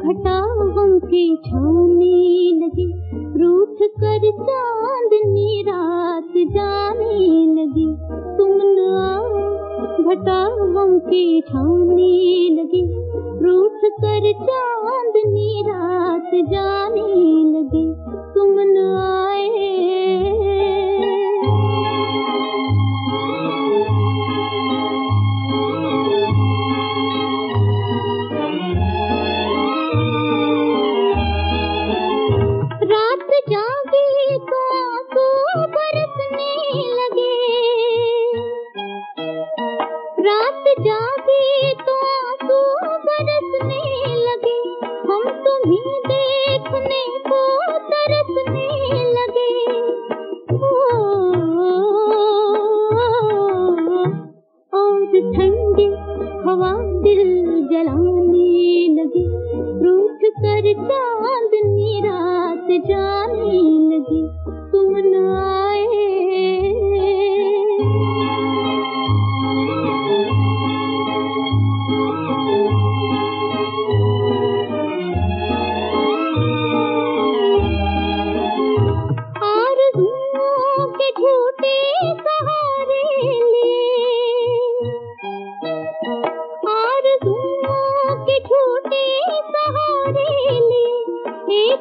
घटाओं के छाने लगे। रूठ कर चांदनी रात जाने लगी। तुम न घटाओं के छाने लगे। रूठ कर चांदनी रात जाने लगी। तुम न रात जागी तो आँसू बरसने लगे। हम तुम्हें देखने को तरसने लगे। और ठंडी हवा दिल जलाने लगी। रूठ कर चांदनी रात जाने लगी। तुम न आए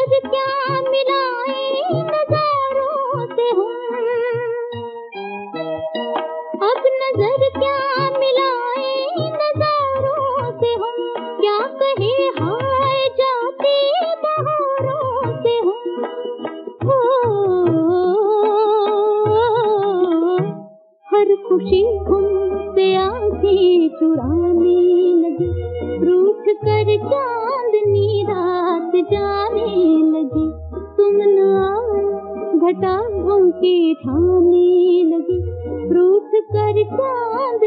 गज क्या मिलाए नजारों से हम? अब नज़र क्या मिलाए नजारों से हम? क्या कहे हाय जाते बहारों से हम? हर खुशी हमसे आती चुराने लगी। रूठ कर चांदनी रात जाने घटाओं के थामने लगे रूठ कर चाल